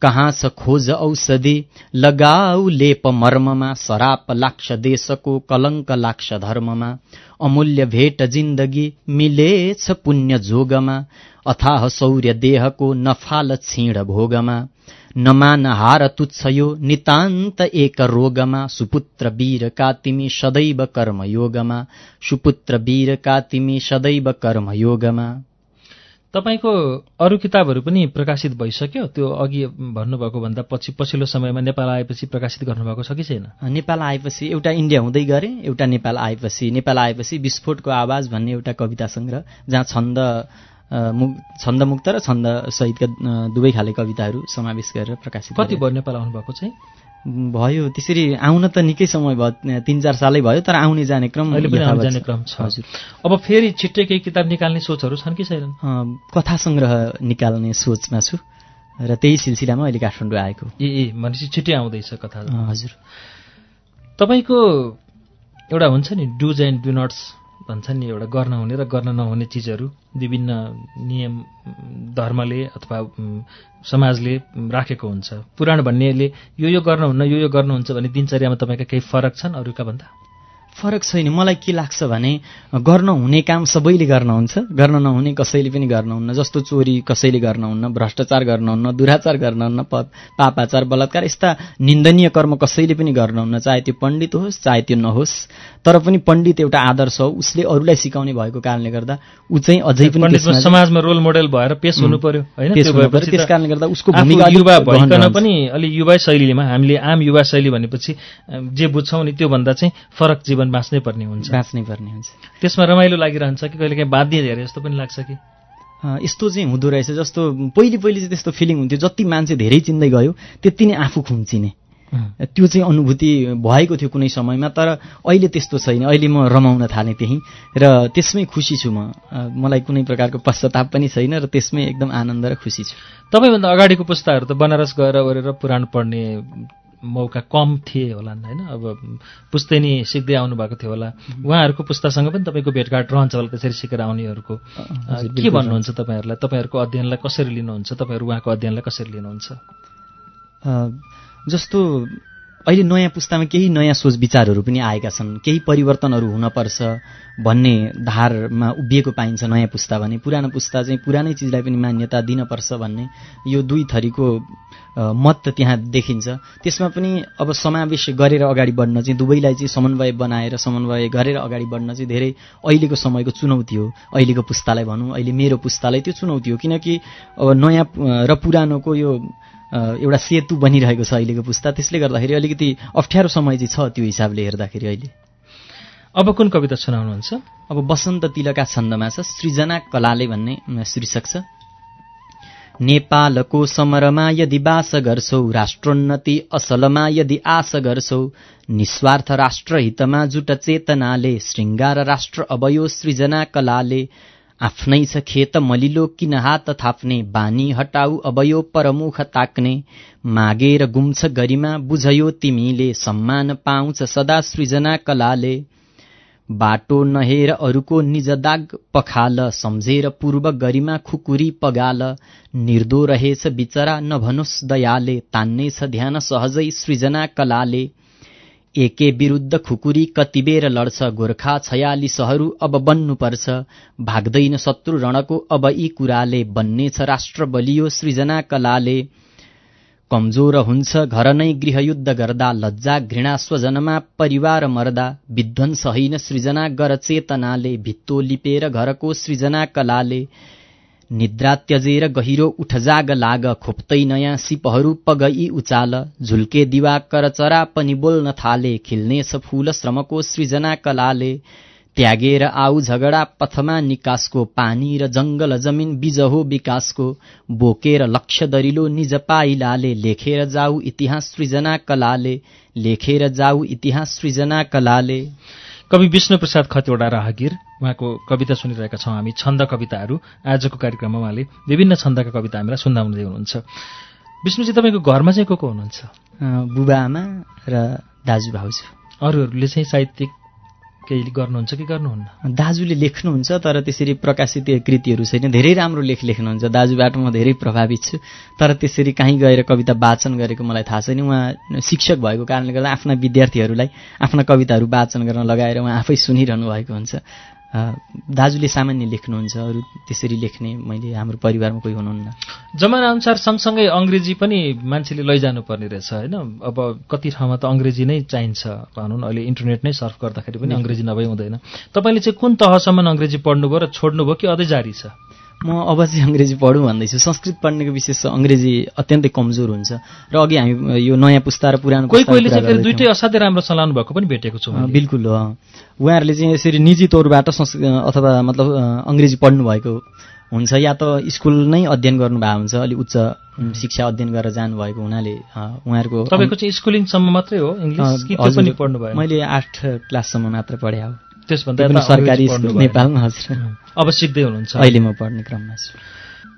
कहाँ छ खोज औषधि? लगाऊ लेप मर्ममा सराप लाग्छ देशको कलङ्क लाग्छ धर्ममा। अमूल्य भेट जिन्दगी मिलेछ पुण्य जोगमा। अथाह शौर्य देहको नफाल क्षीण भोगमा। नमान हार तुच्छ यो नितान्त एक रोगमा। सुपुत्र वीरका तिमी सदैव कर्मयोगमा। सुपुत्र वीरका तिमी सदैव कर्मयोगमा। तपाईँको अरू किताबहरू पनि प्रकाशित भइसक्यो त्यो अघि भन्नुभएको भन्दा पछि पछिल्लो समयमा नेपाल आएपछि प्रकाशित गर्नुभएको छ कि छैन नेपाल आएपछि एउटा इन्डिया हुँदै गरे एउटा नेपाल आएपछि नेपाल आएपछि विस्फोटको आवाज भन्ने एउटा कविता सङ्ग्रह जहाँ छन्द मु- छन्दमुक्त र छन्द सहितका अ, दुवै खाले कविताहरू समावेश गरेर प्रकाशित कति। भयो नेपाल आउनुभएको चाहिँ भयो। त्यसरी आउन त निकै समय भयो तिन चार सालै भयो तर आउने जाने क्रम अहिले पनि जाने। क्रम छ। हजुर। अब फेरि छिट्टै केही किताब निकाल्ने सोचहरू छन् कि छैनन्? कथा सङ्ग्रह निकाल्ने सोचमा छु र त्यही सिलसिलामा अहिले काठमाडौँ आएको। ए ए भनेपछि छिट्टै आउँदैछ कथा। हजुर। तपाईँको एउटा हुन्छ नि डुज एन्ड डु नट्स। भन्छ नि एउटा गर्न हुने र गर्न नहुने चिजहरू। विभिन्न नियम धर्मले अथवा समाजले राखेको हुन्छ। पुराण भन्नेले यो यो गर्नुहुन्न यो यो गर्नुहुन्छ भने दिनचर्यामा तपाईँका केही फरक छन् अरूका भन्दा? फरक छैन। मलाई के लाग्छ भने गर्न हुने काम सबैले गर्न हुन्छ। गर्न नहुने कसैले पनि गर्न हुन्न। जस्तो चोरी कसैले गर्न हुन्न भ्रष्टाचार गर्न हुन्न दुराचार गर्न हुन्न प पापाचार बलात्कार यस्ता निन्दनीय कर्म कसैले पनि गर्न हुन्न। चाहे त्यो पण्डित होस् चाहे त्यो नहोस्। तर पनि पण्डित एउटा आदर्श हो। उसले अरूलाई सिकाउने भएको कारणले गर्दा ऊ चाहिँ अझै पनि समाजमा रोल मोडेल भएर पेश हुनु पर्यो। त्यस कारणले गर्दा उसको भूमिका युवा भइकन। पनि अलि युवा शैलीमा हामीले आम युवा शैली भनेपछि जे बुझ्छौँ नि त्योभन्दा चाहिँ फरक जीवन बाँच्नै पर्ने हुन्छ। बाँच्नै पर्ने हुन्छ। त्यसमा रमाइलो लागिरहन्छ कि कहिले काहीँ बाध्य धेरै जस्तो पनि लाग्छ कि? यस्तो चाहिँ हुँदो रहेछ जस्तो पहिले पहिले चाहिँ त्यस्तो फिलिङ हुन्थ्यो। जति मान्छे धेरै चिन्दै गयो त्यति नै आफू खुम्चिने। त्यो चाहिँ अनुभूति भएको थियो कुनै समयमा तर अहिले त्यस्तो छैन। अहिले म रमाउन थालेँ त्यहीँ। र त्यसमै खुसी छु म। मलाई कुनै प्रकारको पश्चाताप पनि छैन र त्यसमै एकदम आनन्द र खुसी छु। तपाईँभन्दा अगाडिको पुस्ताहरू त बनारस गएर ओरेर पुराण पढ्ने मौका कम थिए होला होइन? अब पुस्तैनी सिक्दै आउनुभएको थियो होला। उहाँहरूको पुस्तासँग पनि तपाईँको भेटघाट रहन्छ होला त्यसरी सिकेर आउनेहरूको। के भन्नुहुन्छ तपाईँहरूलाई? तपाईँहरूको अध्ययनलाई कसरी लिनुहुन्छ? तपाईँहरू उहाँको अध्ययनलाई कसरी लिनुहुन्छ? जस्तो अहिले नयाँ पुस्तामा केही नयाँ सोच विचारहरू पनि आएका छन्। केही परिवर्तनहरू हुनपर्छ भन्ने धारमा उभिएको पाइन्छ नयाँ पुस्ता भने। पुरानो पुस्ता चाहिँ पुरानै चिजलाई पनि मान्यता दिनपर्छ भन्ने यो दुई थरीको मत त त्यहाँ देखिन्छ। त्यसमा पनि अब समावेश गरेर अगाडि बढ्न चाहिँ दुवैलाई चाहिँ समन्वय बनाएर समन्वय गरेर अगाडि बढ्न चाहिँ धेरै अहिलेको समयको चुनौती हो। अहिलेको पुस्तालाई भनौँ अहिले मेरो पुस्तालाई त्यो चुनौती हो। किनकि अब नयाँ र पुरानोको यो एउटा सेतु बनिरहेको छ अहिलेको पुस्ता। त्यसले गर्दाखेरि अलिकति अप्ठ्यारो समय चाहिँ छ त्यो हिसाबले हेर्दाखेरि अहिले। अब कुन कविता सुनाउनुहुन्छ? अब बसन्त तिलका छन्दमा छ सृजना कलाले भन्ने शीर्षक छ। नेपालको समरमा यदि बास गर्छौ राष्ट्रोन्नति असलमा यदि आश गर्छौ निस्वार्थ राष्ट्रहितमा जुट चेतनाले श्रृङ्गार राष्ट्र अबयो सृजना कलाले आफ्नै छ खेत मलिलो किन हात थाप्ने बानी हटाऊ अबयो परमुख ताक्ने मागेर गुम्छ गरिमा बुझयो तिमीले सम्मान पाउँछ सदा सृजना कलाले बाटो नहेर अरूको निज दाग पखाल सम्झेर पूर्व गरिमा खुकुरी पगाल। निर्दो रहेछ बिचरा नभनोस् दयाले तान्ने छ ध्यान सहजै सृजना कलाले। एके विरुद्ध खुकुरी कतिबेर लड्छ गोर्खा छयालिसहरू अब बन्नुपर्छ भाग्दैन शत्रु रणको अब यी कुराले बन्नेछ राष्ट्र बलियो सृजना कलाले। कमजोर हुन्छ घर नै गृहयुद्ध गर्दा लज्जा घृणा स्वजनमा परिवार मर्दा विध्वंस होइन सृजना गर चेतनाले भित्तो लिपेर घरको सृजना कलाले। निद्रा त्यजेर गहिरो उठजाग लाग खोप्तै नयाँ सिपहरू पगई उचाल। झुल्के दिवाकर चरा पनि बोल्न थाले खिल्नेछ फूल श्रमको सृजना कलाले। त्यागेर आऊ झगडा पथमा निकासको पानी र जंगल जमिन बीज हो विकासको बोकेर लक्ष्य दरिलो निज पाइलाले लेखेर जाऊ इतिहास सृजना कलाले लेखेर जाऊ इतिहास सृजना कलाले। कवि विष्णु प्रसाद खतिवडा राहगिर उहाँको कविता सुनिरहेका छौँ हामी छन्द कविताहरू। आजको कार्यक्रममा उहाँले विभिन्न छन्दका कविता हामीलाई सुनाउँदै हुनुहुन्छ। विष्णुजी तपाईँको घरमा चाहिँ को को हुनुहुन्छ? बुबा आमा र दाजु भाउजू अरूहरूले चाहिँ साहित्यिक केही गर्नुहुन्छ कि गर्नुहुन्न? दाजुले लेख्नुहुन्छ तर त्यसरी प्रकाशित कृतिहरू छैन। धेरै राम्रो लेख लेख्नुहुन्छ। दाजुबाट म धेरै प्रभावित छु। तर त्यसरी कहीँ गएर कविता वाचन गरेको मलाई थाहा छैन। उहाँ शिक्षक भएको कारणले गर्दा आफ्ना विद्यार्थीहरूलाई आफ्ना कविताहरू वाचन गर्न लगाएर उहाँ आफै सुनिरहनु भएको हुन्छ। दाजुले सामान्य लेख्नुहुन्छ अरू त्यसरी लेख्ने मैले हाम्रो परिवारमा कोही हुनुहुन्न। जमानाअनुसार सँगसँगै अङ्ग्रेजी पनि मान्छेले लैजानु पर्ने रहेछ होइन? अब कति ठाउँमा त अङ्ग्रेजी नै चाहिन्छ भनौँ न अहिले इन्टरनेट नै सर्फ गर्दाखेरि पनि अङ्ग्रेजी नभई हुँदैन। तपाईँले चाहिँ कुन तहसम्म अङ्ग्रेजी पढ्नुभयो र छोड्नुभयो कि अझै जारी छ? म अब चाहिँ अङ्ग्रेजी पढौँ भन्दैछु। संस्कृत पढ्नेको विशेष अङ्ग्रेजी अत्यन्तै कमजोर हुन्छ। र अघि हामी यो नयाँ पुस्ता र पुरानो कोही कोहीले चाहिँ फेरि दुइटै असाध्यै राम्रो चलाउनु भएको पनि भेटेको छु। बिल्कुल। उहाँहरूले चाहिँ यसरी निजी तौरबाट संस् अथवा मतलब अङ्ग्रेजी पढ्नुभएको हुन्छ या त स्कुल नै अध्ययन गर्नुभएको हुन्छ अलिक उच्च शिक्षा अध्ययन गरेर जानुभएको हुनाले उहाँहरूको तपाईँको चाहिँ स्कुलिङसम्म मात्रै हो इङ्ग्लिस मैले आठ क्लाससम्म मात्र पढेँ हो त्यसभन्दा सरकारी। नेपालमा हजुर। अब सिक्दै हुनुहुन्छ अहिले म पढ्ने क्रममा छु।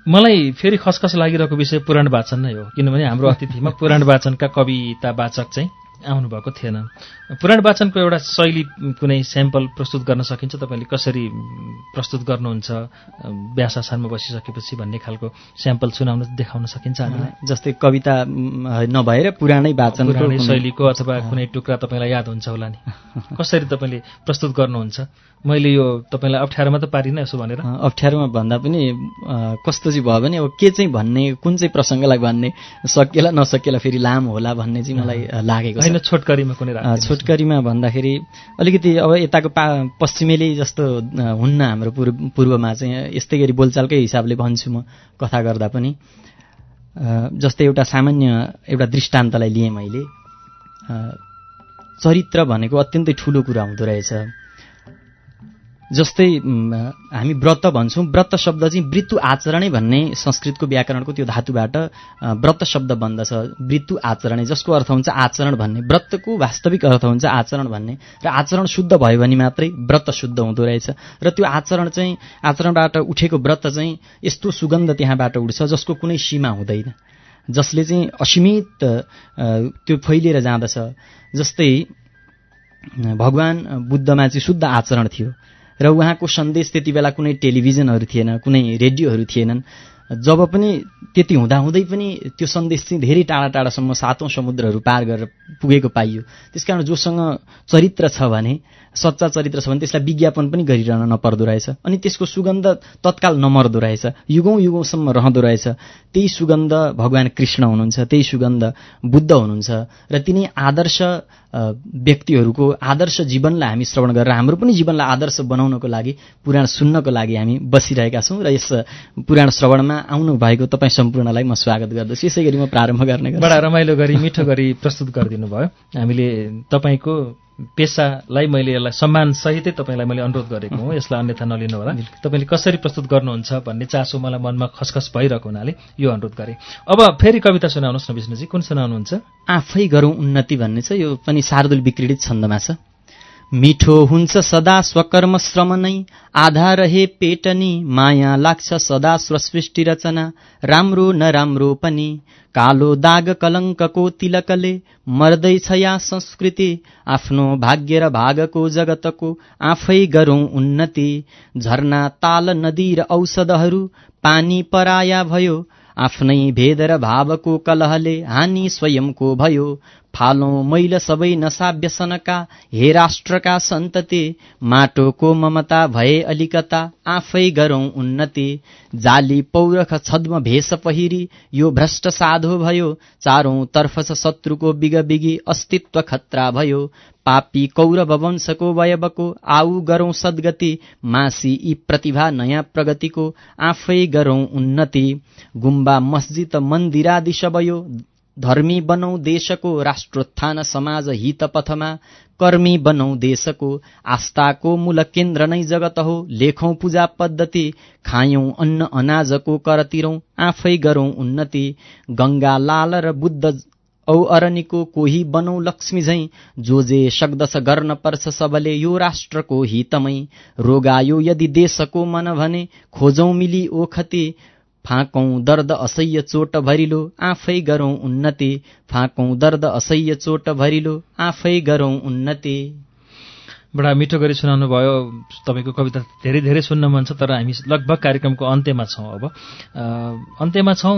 मलाई फेरि खसखस लागिरहेको विषय पुराण वाचन नै हो। किनभने हाम्रो अतिथिमा पुराण वाचनका कविता वाचक चाहिँ आउनुभएको थिएन। पुराण वाचनको एउटा शैली कुनै स्याम्पल प्रस्तुत गर्न सकिन्छ? तपाईँले कसरी प्रस्तुत गर्नुहुन्छ? व्यासासनमा बसिसकेपछि भन्ने खालको स्याम्पल सुनाउन देखाउन सकिन्छ हामीलाई? जस्तै कविता नभएर पुरानै वाचन पुरानै शैलीको अथवा कुनै टुक्रा तपाईँलाई याद हुन्छ होला नि? कसरी तपाईँले प्रस्तुत गर्नुहुन्छ? मैले यो तपाईँलाई अप्ठ्यारोमा त पारिनँ यसो भनेर। अप्ठ्यारोमा भन्दा पनि कस्तो चाहिँ भयो भने अब के चाहिँ भन्ने कुन चाहिँ प्रसङ्गलाई भन्ने सकिएला नसकिएला फेरि लामो होला भन्ने चाहिँ मलाई लागेको छ। होइन छोटकरीमा कुनै। छोटकरीमा भन्दाखेरि अलिकति अब यताको पा पश्चिमेली जस्तो हुन्न हाम्रो पूर्व पूर्वमा चाहिँ यस्तै गरी बोलचालकै हिसाबले भन्छु म कथा गर्दा पनि। जस्तै एउटा सामान्य एउटा दृष्टान्तलाई लिएँ मैले। चरित्र भनेको अत्यन्तै ठुलो कुरा हुँदो रहेछ। जस्तै हामी व्रत भन्छौँ। व्रत शब्द चाहिँ वृत्तु आचरणै भन्ने संस्कृतको व्याकरणको त्यो धातुबाट व्रत शब्द बन्दछ। वृत्तु आचरणै जसको अर्थ हुन्छ आचरण भन्ने। व्रतको वास्तविक अर्थ हुन्छ आचरण भन्ने। र आचरण शुद्ध भयो भने मात्रै व्रत शुद्ध हुँदो रहेछ। र त्यो आचरण चाहिँ आचरणबाट उठेको व्रत चाहिँ यस्तो सुगन्ध त्यहाँबाट उठ्छ जसको कुनै सीमा हुँदैन। जसले चाहिँ असीमित त्यो फैलिएर जाँदछ। जस्तै भगवान बुद्धमा चाहिँ शुद्ध आचरण थियो। र उहाँको सन्देश त्यति बेला कुनै टेलिभिजनहरू थिएन कुनै रेडियोहरू थिएनन्। जब पनि त्यति हुँदाहुँदै पनि त्यो सन्देश चाहिँ धेरै टाढा टाढासम्म सातौँ समुद्रहरू पार गरेर पुगेको पाइयो। त्यसकारण जोसँग चरित्र छ भने सच्चा चरित्र छ भने त्यसलाई विज्ञापन पनि गरिरहन नपर्दो रहेछ। अनि त्यसको सुगन्ध तत्काल नमर्दो रहेछ। युगौँ युगौँसम्म रहँदो रहेछ। त्यही सुगन्ध भगवान् कृष्ण हुनुहुन्छ त्यही सुगन्ध बुद्ध हुनुहुन्छ। र तिनी आदर्श व्यक्तिहरूको आदर्श जीवनलाई हामी श्रवण गरेर हाम्रो पनि जीवनलाई आदर्श बनाउनको लागि पुराण सुन्नको लागि हामी बसिरहेका छौँ र यस पुराण श्रवणमा आउनु भएको तपाईँ सम्पूर्णलाई म स्वागत गर्दछु। यसै गरी म प्रारम्भ गर्ने बडा रमाइलो गरी मिठो गरी प्रस्तुत गरिदिनु भयो हामीले तपाईँको पेसालाई मैले यसलाई सम्मान सहितै तपाईँलाई मैले अनुरोध गरेको हुँ। यसलाई अन्यथा नलिनु होला। तपाईँले कसरी प्रस्तुत गर्नुहुन्छ भन्ने चासो मलाई मनमा खसखस भइरहेको हुनाले यो अनुरोध गरेँ। अब फेरि कविता सुनाउनुहोस् न विष्णुजी। कुन सुनाउनुहुन्छ? आफै गरौँ उन्नति भन्ने छ। यो पनि शार्दुल विक्रीडित छन्दमा छ। मिठो हुन्छ सदा स्वकर्म श्रम नै। आधा रहे पेटनी माया लाग्छ सदा स्वसृष्टि रचना। राम्रो नराम्रो पनि। कालो दाग कलङ्कको तिलकले मर्दैछ या संस्कृति। आफ्नो भाग्य र भागको जगतको आफै गरौँ उन्नति। झरना ताल नदी र औषधहरू पानी पराया भयो। आफ्नै भेद र भावको कलहले हानि स्वयंको भयो। फालौं मैल सबै नसा व्यसनका हे राष्ट्रका सन्तति माटोको ममता भए अलिकता आफै गरौं उन्नति। जाली पौरख छद्म भेष पहिरी यो भ्रष्ट साधो भयो। चारौं तर्फ छ शत्रुको बिगबिगी अस्तित्व खतरा भयो। पापी कौरव वंशको वयवको आऊ गरौं सद्गति। मासी यी प्रतिभा नयाँ प्रगतिको आफै गरौं उन्नति। गुम्बा मस्जिद मन्दिरादि सबयो धर्मी बनौ देशको राष्ट्रोत्थान समाज हित पथमा कर्मी बनौ देशको आस्थाको मूल केन्द्र नै जगत हो। लेखौं पूजा पद्धति खायौं अन्न अनाजको कर तिरौं आफै गरौं उन्नति। गंगा लाल र बुद्ध औ अरनिको कोही बनौ लक्ष्मी झैं जो जे सक्दछ गर्न पर्छ सबले यो राष्ट्रको हितमै। रोगायो यदि देशको मन भने खोजौं मिली ओखति। फाकौं दर्द असह्य चोट भरिलो आफै गरौं उन्नति। फाकौं दर्द असह्य चोट भरिलो आफै गरौं उन्नति। बडा मिठो गरी सुनाउनु भयो। तपाईँको कविता धेरै धेरै सुन्न मन छ तर हामी लगभग कार्यक्रमको अन्त्यमा छौँ अब। अन्त्यमा छौँ।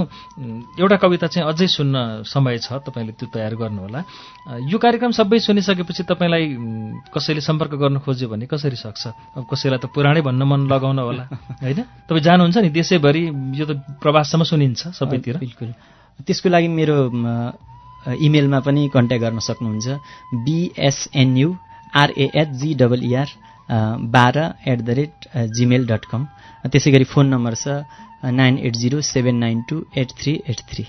एउटा कविता चाहिँ अझै सुन्न समय छ तपाईँले त्यो तयार गर्नुहोला। यो कार्यक्रम सबै सुनिसकेपछि तपाईँलाई कसैले सम्पर्क गर्न खोज्यो भने कसरी सक्छ? अब कसैलाई त पुराणै भन्न मन लगाउन होला होइन? तपाईँ जानुहुन्छ नि देशैभरि यो त प्रवाससम्म सुनिन्छ सबैतिर। बिल्कुल। त्यसको लागि मेरो इमेलमा पनि कन्ट्याक्ट गर्न सक्नुहुन्छ। BSNU RAH G double E R बाह्र at the rate Gmail dot com त्यसै गरी फोन नम्बर छ nine eight zero seven nine two eight three eight three.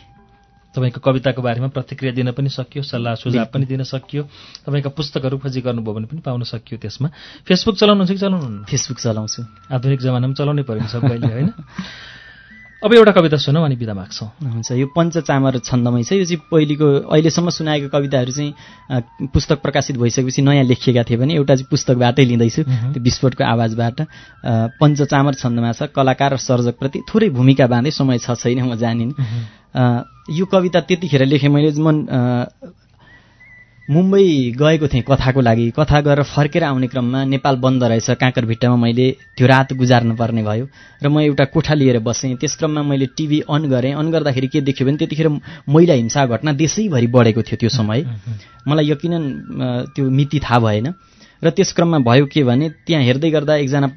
तपाईँको कविताको बारेमा प्रतिक्रिया दिन पनि सकियो सल्लाह सुझाव पनि दिन सकियो। तपाईँका पुस्तकहरू खोजी गर्नुभयो भने पनि पाउन सकियो त्यसमा। फेसबुक चलाउनुहुन्छ कि चलाउनुहुन्न? फेसबुक चलाउँछु। आधुनिक जमानामा चलाउनै पऱ्यो नि सबैले होइन? अब एउटा कविता सुनौँ अनि बिदा माग्छौँ। हुन्छ यो पञ्चचामर छन्दमै छ। यो चाहिँ पहिलेको अहिलेसम्म सुनाएको कविताहरू चाहिँ पुस्तक प्रकाशित भइसकेपछि नयाँ लेखिएका थिए भने एउटा चाहिँ पुस्तकबाटै लिँदैछु। त्यो विस्फोटको आवाजबाट। पञ्चचामर छन्दमा छ। कलाकार र सर्जकप्रति थोरै भूमिका बाँधे समय छ छैन म जानिन। यो कविता त्यतिखेर लेखेँ मैले म अ, मुम्बई गएको थिएँ कथाको लागि। कथा गरेर फर्केर आउने क्रममा नेपाल बन्द रहेछ। काँकर भिट्टामा मैले त्यो रात गुजार्नु पर्ने भयो र म एउटा कोठा लिएर बसेँ। त्यस क्रममा मैले टिभी अन गरेँ। अन गर्दाखेरि के देख्यो भने त्यतिखेर महिला हिंसा घटना देशैभरि बढेको थियो त्यो समय। मलाई यकिनन त्यो मिति थाहा भएन। र त्यस क्रममा भयो के भने त्यहाँ हेर्दै गर्दा एकजना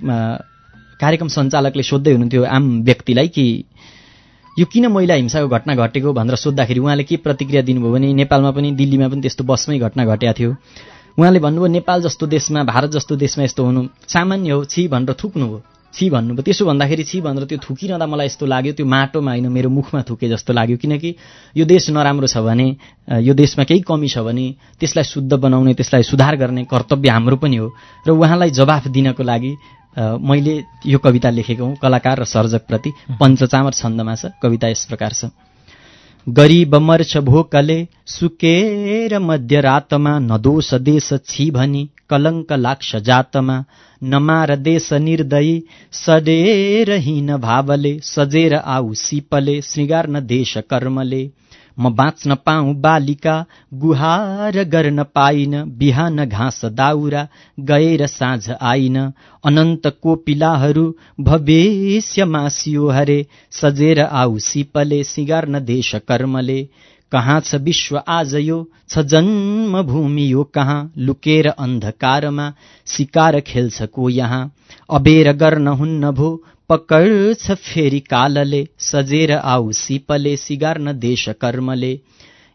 कार्यक्रम सञ्चालकले सोध्दै हुनुहुन्थ्यो आम व्यक्तिलाई कि यो किन महिला हिंसाको घटना घटेको भनेर सोद्धाखेरि उहाँले के प्रतिक्रिया दिनुभयो भने नेपालमा पनि दिल्लीमा पनि त्यस्तो बसमै घटना घटेको थियो। उहाँले भन्नुभयो नेपाल जस्तो देशमा भारत जस्तो देशमा यस्तो हुनु सामान्य हो छि भनेर थुक्नुभयो। छि भन्नुभयो। त्यसो भन्दाखेरि छि भनेर त्यो थुकिरहँदा मलाई यस्तो लाग्यो त्यो माटोमा होइन मेरो मुखमा थुके जस्तो लाग्यो। किनकि यो देश नराम्रो छ भने यो देशमा केही कमी छ भने त्यसलाई शुद्ध बनाउने त्यसलाई सुधार गर्ने कर्तव्य हाम्रो पनि हो। र उहाँलाई जवाफ दिनको लागि मैले यो कविता लेखेको हुँ कलाकार र सर्जकप्रति पञ्चचामर छन्दमा छ। कविता यस प्रकार छ। गरिब मर्छ भोकले सुकेर मध्यरातमा नदोष देश छि भनी कलङ्क लाग्छ जातमा नमार देश निर्दयी सडेर हिन भावले सजेर आऊ सिपले श्रृगार न देश कर्मले। म बाँच्न पाऊ बालिका गुहार गर्न पाइन बिहान घाँस दाउरा गएर साँझ आइन। अनन्त कोपिलाहरू भविष्य मासियो हरे सजेर आऊ सिपले सिगार्न देश कर्मले। कहाँ छ विश्व आज यो छ जन्मभूमि यो कहाँ लुकेर अन्धकारमा सिकार खेल्छ को यहाँ। अबेर गर्न हुन्न भो पकड्छ फेरि कालले सजेर आऊ सिपले सिगार्न देश कर्मले।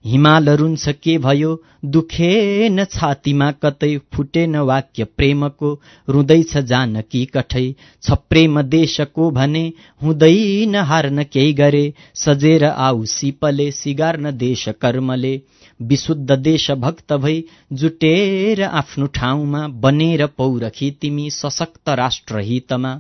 हिमाल रुन्छ के भयो? दुखेन छातीमा कतै फुटेन वाक्य प्रेमको। रुँदैछ जानकी कठै। छ प्रेम देशको भने हुँदैन हार्न केही गरे। सजेर आऊ सिपले सिगार्न देश कर्मले। विशुद्ध देश भक्त भई जुटेर आफ्नो ठाउँमा बनेर पौरखी तिमी सशक्त राष्ट्र हितमा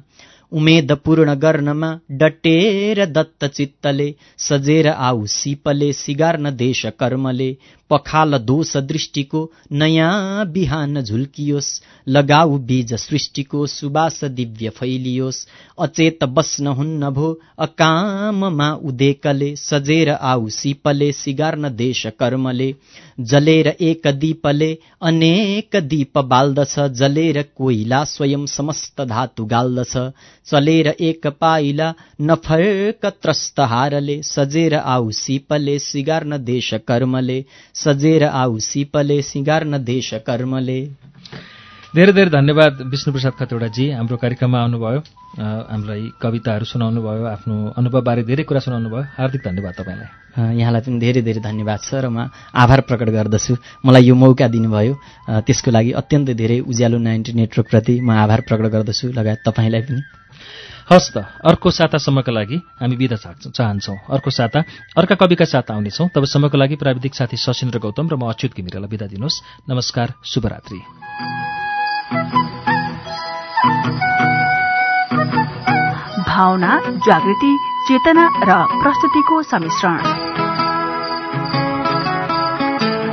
उमेद पूर्ण गर्नमा डटेर दत्त चित्तले सजेर आऊ सिपले सिगार्न देश कर्मले पखाल दोष दृष्टिको नयाँ बिहान झुल्कियोस् लगाऊ बीज सृष्टिको सुबास दिव्य फैलियोस्। अचेत बस्न हुन्न भो अकाममा उदेकले सजेर आऊ सिपले सिगार्न देश कर्मले। जलेर एक दीपले अनेक दीप बाल्दछ। जलेर कोइला स्वयं समस्त धातु गाल्दछ। चलेर एक पाइला नफर्क त्रस्त हारले सजेर आऊ सिपले सिगार्न देश कर्मले। सजेर आऊ सिपले सिगार्न देश कर्मले। धेरै धेरै धन्यवाद विष्णुप्रसाद खतौडाजी हाम्रो कार्यक्रममा आउनुभयो। हामीलाई कविताहरू सुनाउनु भयो आफ्नो अनुभवबारे धेरै कुरा सुनाउनु भयो। हार्दिक धन्यवाद तपाईँलाई। यहाँलाई पनि धेरै धेरै धन्यवाद छ र म आभार प्रकट गर्दछु। मलाई यो मौका दिनुभयो। त्यसको लागि अत्यन्तै धेरै उज्यालो नाइन्टी नेटवर्कप्रति म आभार प्रकट गर्दछु। लगायत तपाईँलाई पनि। हस् त अर्को सातासम्मका लागि हामी बिदा चाहन्छौँ अर्को साता अर्का कविका साथ आउनेछौँ। तबसम्मको लागि प्राविधिक साथी सशिन्द्र गौतम र म अच्युत घिमिरेलाई बिदा दिनुहोस्। नमस्कार शुभरात्री। भावना जागृति चेतना र प्रस्तुतिको सम्मिश्रण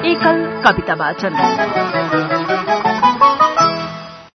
एकल कविता वाचन।